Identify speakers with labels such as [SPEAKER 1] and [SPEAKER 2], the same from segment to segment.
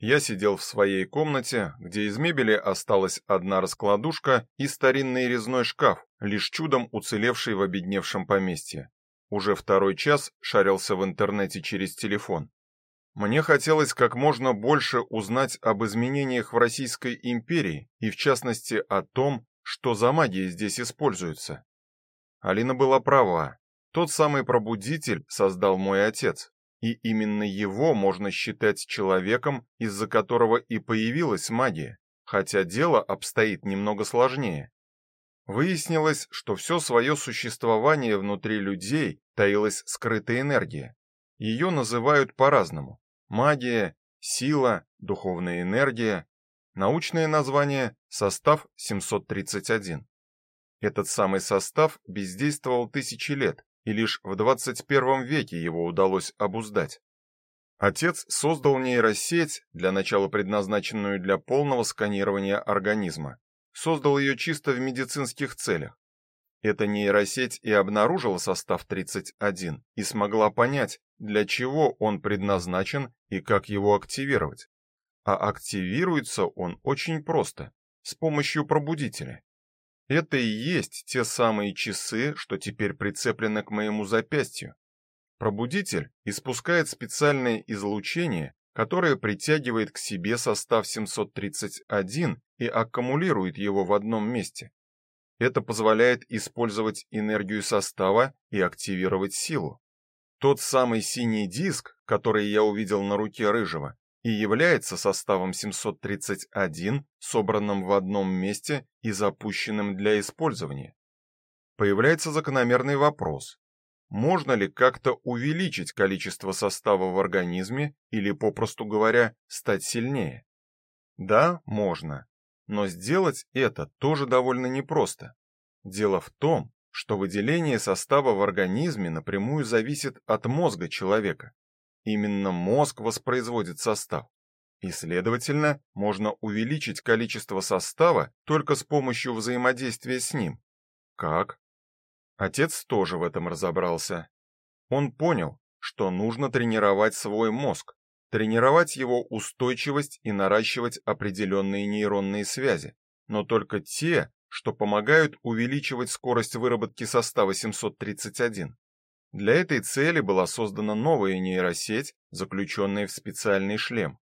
[SPEAKER 1] Я сидел в своей комнате, где из мебели осталась одна раскладушка и старинный резной шкаф, лишь чудом уцелевший в обедневшем поместье. Уже второй час шарился в интернете через телефон. Мне хотелось как можно больше узнать об изменениях в Российской империи и в частности о том, что за магия здесь используется. Алина была права. Тот самый пробудитель создал мой отец, и именно его можно считать человеком, из-за которого и появилась магия, хотя дело обстоит немного сложнее. Выяснилось, что все свое существование внутри людей таилась скрытая энергия. Ее называют по-разному: магия, сила, духовная энергия. Научное название состав 731. Этот самый состав бездействовал тысячи лет, и лишь в 21 веке его удалось обуздать. Отец создал нейросеть, для начала предназначенную для полного сканирования организма. Создал ее чисто в медицинских целях. Эта нейросеть и обнаружила состав 31 и смогла понять, для чего он предназначен и как его активировать. А активируется он очень просто, с помощью пробудителя. Это и есть те самые часы, что теперь прицеплены к моему запястью. Пробудитель испускает специальное излучение, которое притягивает к себе состав 731 и аккумулирует его в одном месте. Это позволяет использовать энергию состава и активировать силу. Тот самый синий диск, который я увидел на руке рыжего, и является составом 731, собранным в одном месте и запущенным для использования. Появляется закономерный вопрос: можно ли как-то увеличить количество состава в организме или попросту говоря, стать сильнее? Да, можно, но сделать это тоже довольно непросто. Дело в том, что выделение состава в организме напрямую зависит от мозга человека. Именно мозг воспроизводит состав. И, следовательно, можно увеличить количество состава только с помощью взаимодействия с ним. Как? Отец тоже в этом разобрался. Он понял, что нужно тренировать свой мозг, тренировать его устойчивость и наращивать определенные нейронные связи, но только те, что помогают увеличивать скорость выработки состава 731. Для этой цели была создана новая нейросеть, заключенная в специальный шлем.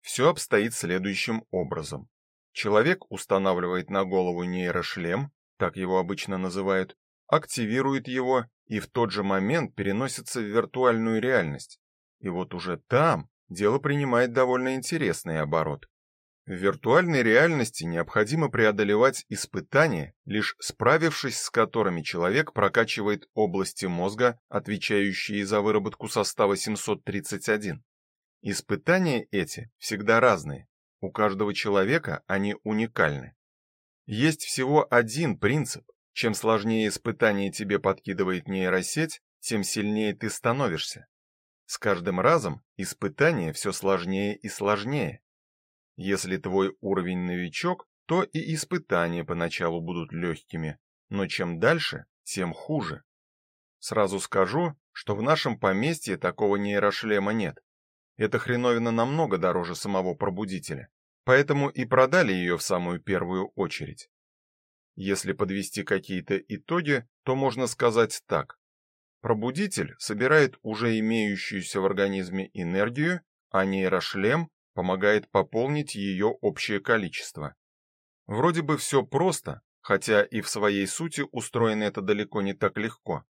[SPEAKER 1] Все обстоит следующим образом. Человек устанавливает на голову нейрошлем, так его обычно называют, активирует его и в тот же момент переносится в виртуальную реальность. И вот уже там дело принимает довольно интересный оборот. В виртуальной реальности необходимо преодолевать испытания, лишь справившись с которыми человек прокачивает области мозга, отвечающие за выработку состава 731. Испытания эти всегда разные. У каждого человека они уникальны. Есть всего один принцип. Чем сложнее испытание тебе подкидывает нейросеть, тем сильнее ты становишься. С каждым разом испытание все сложнее и сложнее. Если твой уровень новичок, то и испытания поначалу будут легкими, но чем дальше, тем хуже. Сразу скажу, что в нашем поместье такого нейрошлема нет. Эта хреновина намного дороже самого пробудителя, поэтому и продали ее в самую первую очередь. Если подвести какие-то итоги, то можно сказать так: пробудитель собирает уже имеющуюся в организме энергию, а нейрошлем помогает пополнить ее общее количество. Вроде бы все просто, хотя и в своей сути устроено это далеко не так легко.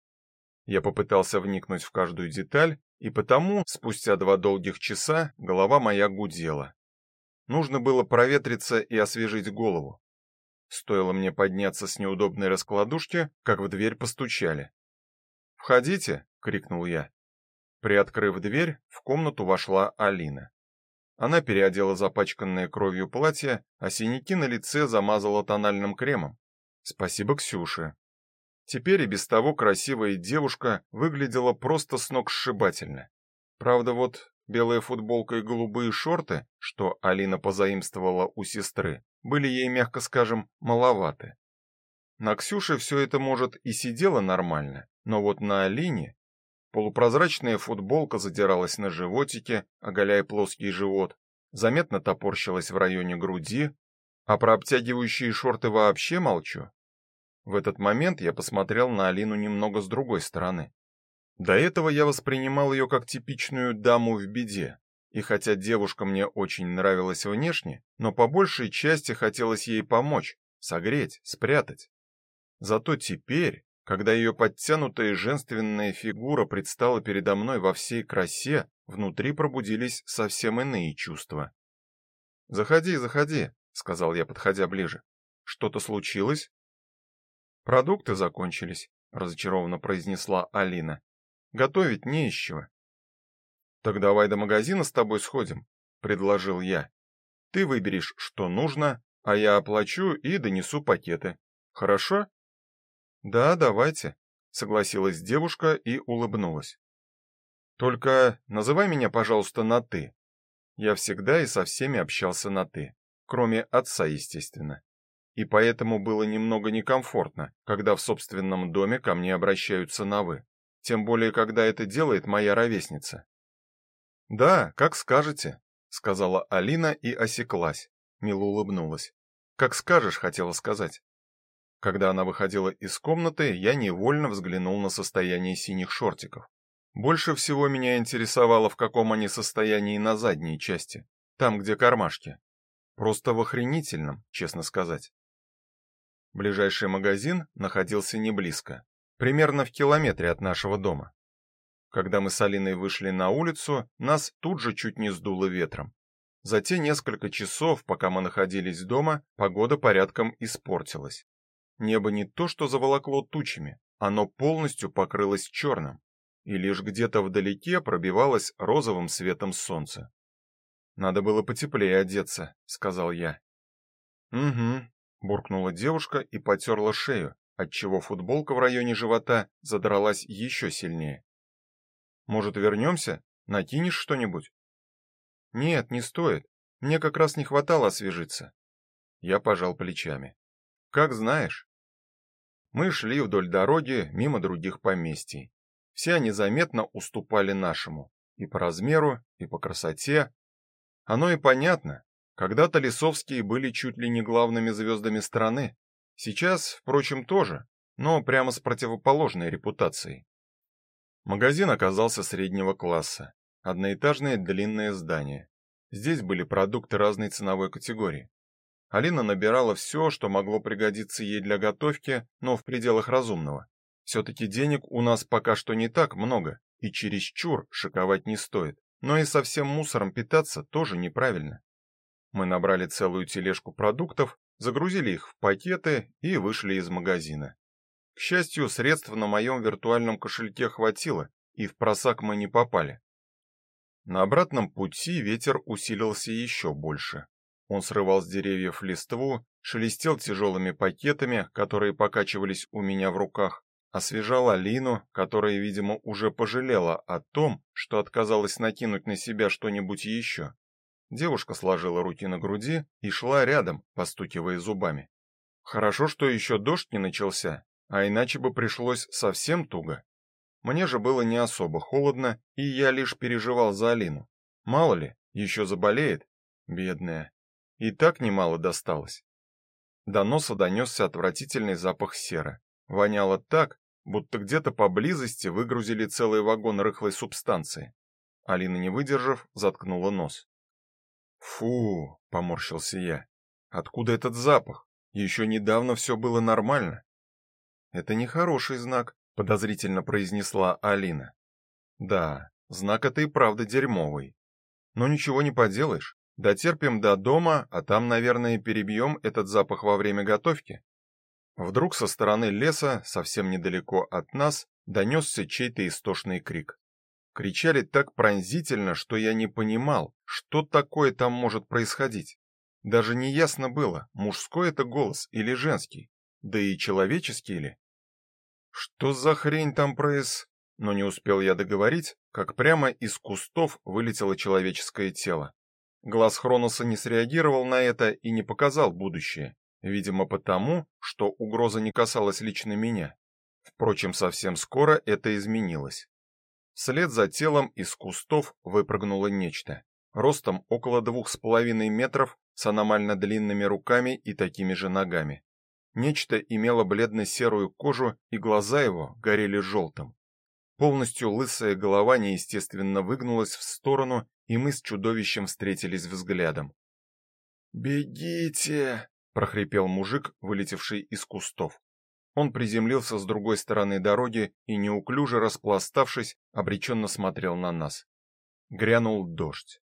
[SPEAKER 1] Я попытался вникнуть в каждую деталь, и потому спустя два долгих часа голова моя гудела. Нужно было проветриться и освежить голову. Стоило мне подняться с неудобной раскладушки, как в дверь постучали. "Входите", крикнул я. Приоткрыв дверь, в комнату вошла Алина. Она переодела запачканное кровью платье, а синяки на лице замазала тональным кремом. Спасибо Ксюше. Теперь и без того красивая девушка выглядела просто сногсшибательно. Правда, вот белая футболка и голубые шорты, что Алина позаимствовала у сестры, были ей, мягко скажем, маловаты. На Ксюше все это, может, и сидело нормально, но вот на Алине Полупрозрачная футболка задиралась на животике, оголяя плоский живот. заметно топорщилась в районе груди, а про обтягивающие шорты вообще молчу. В этот момент я посмотрел на Алину немного с другой стороны. До этого я воспринимал ее как типичную даму в беде, и хотя девушка мне очень нравилась внешне, но по большей части хотелось ей помочь, согреть, спрятать. Зато теперь, когда ее подтянутая женственная фигура предстала передо мной во всей красе, внутри пробудились совсем иные чувства. "Заходи, заходи", сказал я, подходя ближе. "Что-то случилось?" "Продукты закончились", разочарованно произнесла Алина. "Готовить не из чего". "Так давай до магазина с тобой сходим", предложил я. "Ты выберешь, что нужно, а я оплачу и донесу пакеты. Хорошо?" "Да, давайте", согласилась девушка и улыбнулась. Только называй меня, пожалуйста, на ты. Я всегда и со всеми общался на ты, кроме отца, естественно. И поэтому было немного некомфортно, когда в собственном доме ко мне обращаются на вы, тем более когда это делает моя ровесница. Да, как скажете, сказала Алина и осеклась, мило улыбнулась. Как скажешь, хотела сказать. Когда она выходила из комнаты, я невольно взглянул на состояние синих шортиков. Больше всего меня интересовало, в каком они состоянии на задней части, там, где кармашки. Просто в охренительном, честно сказать. Ближайший магазин находился не близко, примерно в километре от нашего дома. Когда мы с Алиной вышли на улицу, нас тут же чуть не сдуло ветром. За те несколько часов, пока мы находились дома, погода порядком испортилась. Небо не то что заволокло тучами, оно полностью покрылось черным и лишь где-то вдалеке пробивалось розовым светом солнце. Надо было потеплее одеться, сказал я. Угу, буркнула девушка и потёрла шею, отчего футболка в районе живота задралась еще сильнее. Может, вернемся? Накинешь что-нибудь? Нет, не стоит. Мне как раз не хватало освежиться. Я пожал плечами. Как знаешь. Мы шли вдоль дороги мимо других поместий. Все они заметно уступали нашему и по размеру, и по красоте. Оно и понятно. Когда-то Лисовские были чуть ли не главными звездами страны. Сейчас, впрочем, тоже, но прямо с противоположной репутацией. Магазин оказался среднего класса. Одноэтажное длинное здание. Здесь были продукты разной ценовой категории. Алина набирала все, что могло пригодиться ей для готовки, но в пределах разумного. все таки денег у нас пока что не так много, и чересчур шиковать не стоит. Но и совсем мусором питаться тоже неправильно. Мы набрали целую тележку продуктов, загрузили их в пакеты и вышли из магазина. К счастью, средств на моем виртуальном кошельке хватило, и в просак мы не попали. На обратном пути ветер усилился еще больше. Он срывал с деревьев листву, шелестел тяжелыми пакетами, которые покачивались у меня в руках, освежал Алину, которая, видимо, уже пожалела о том, что отказалась накинуть на себя что-нибудь еще. Девушка сложила руки на груди и шла рядом, постукивая зубами. Хорошо, что еще дождь не начался, а иначе бы пришлось совсем туго. Мне же было не особо холодно, и я лишь переживал за Алину. Мало ли, еще заболеет, бедная. И так немало досталось. До носа донесся отвратительный запах серы. Воняло так, будто где-то поблизости выгрузили целый вагон рыхлой субстанции. Алина, не выдержав, заткнула нос. Фу, поморщился я. Откуда этот запах? Еще недавно все было нормально. Это не хороший знак, подозрительно произнесла Алина. Да, знак это и правда дерьмовый. Но ничего не поделаешь. Дотерпим до дома, а там, наверное, перебьем этот запах во время готовки. Вдруг со стороны леса, совсем недалеко от нас, донесся чей-то истошный крик. Кричали так пронзительно, что я не понимал, что такое там может происходить. Даже не ясно было, мужской это голос или женский, да и человеческий ли. Что за хрень там проис? Но не успел я договорить, как прямо из кустов вылетело человеческое тело. Глаз Хроноса не среагировал на это и не показал будущее. Видимо, потому, что угроза не касалась лично меня. Впрочем, совсем скоро это изменилось. Вслед за телом из кустов выпрыгнуло нечто. ростом около двух с половиной метров, с аномально длинными руками и такими же ногами. Нечто имело бледно-серую кожу, и глаза его горели желтым. Полностью лысая голова неестественно выгнулась в сторону, и мы с чудовищем встретились взглядом. "Бегите!" прохрипел мужик, вылетевший из кустов. Он приземлился с другой стороны дороги и неуклюже распластавшись, обреченно смотрел на нас. Грянул дождь.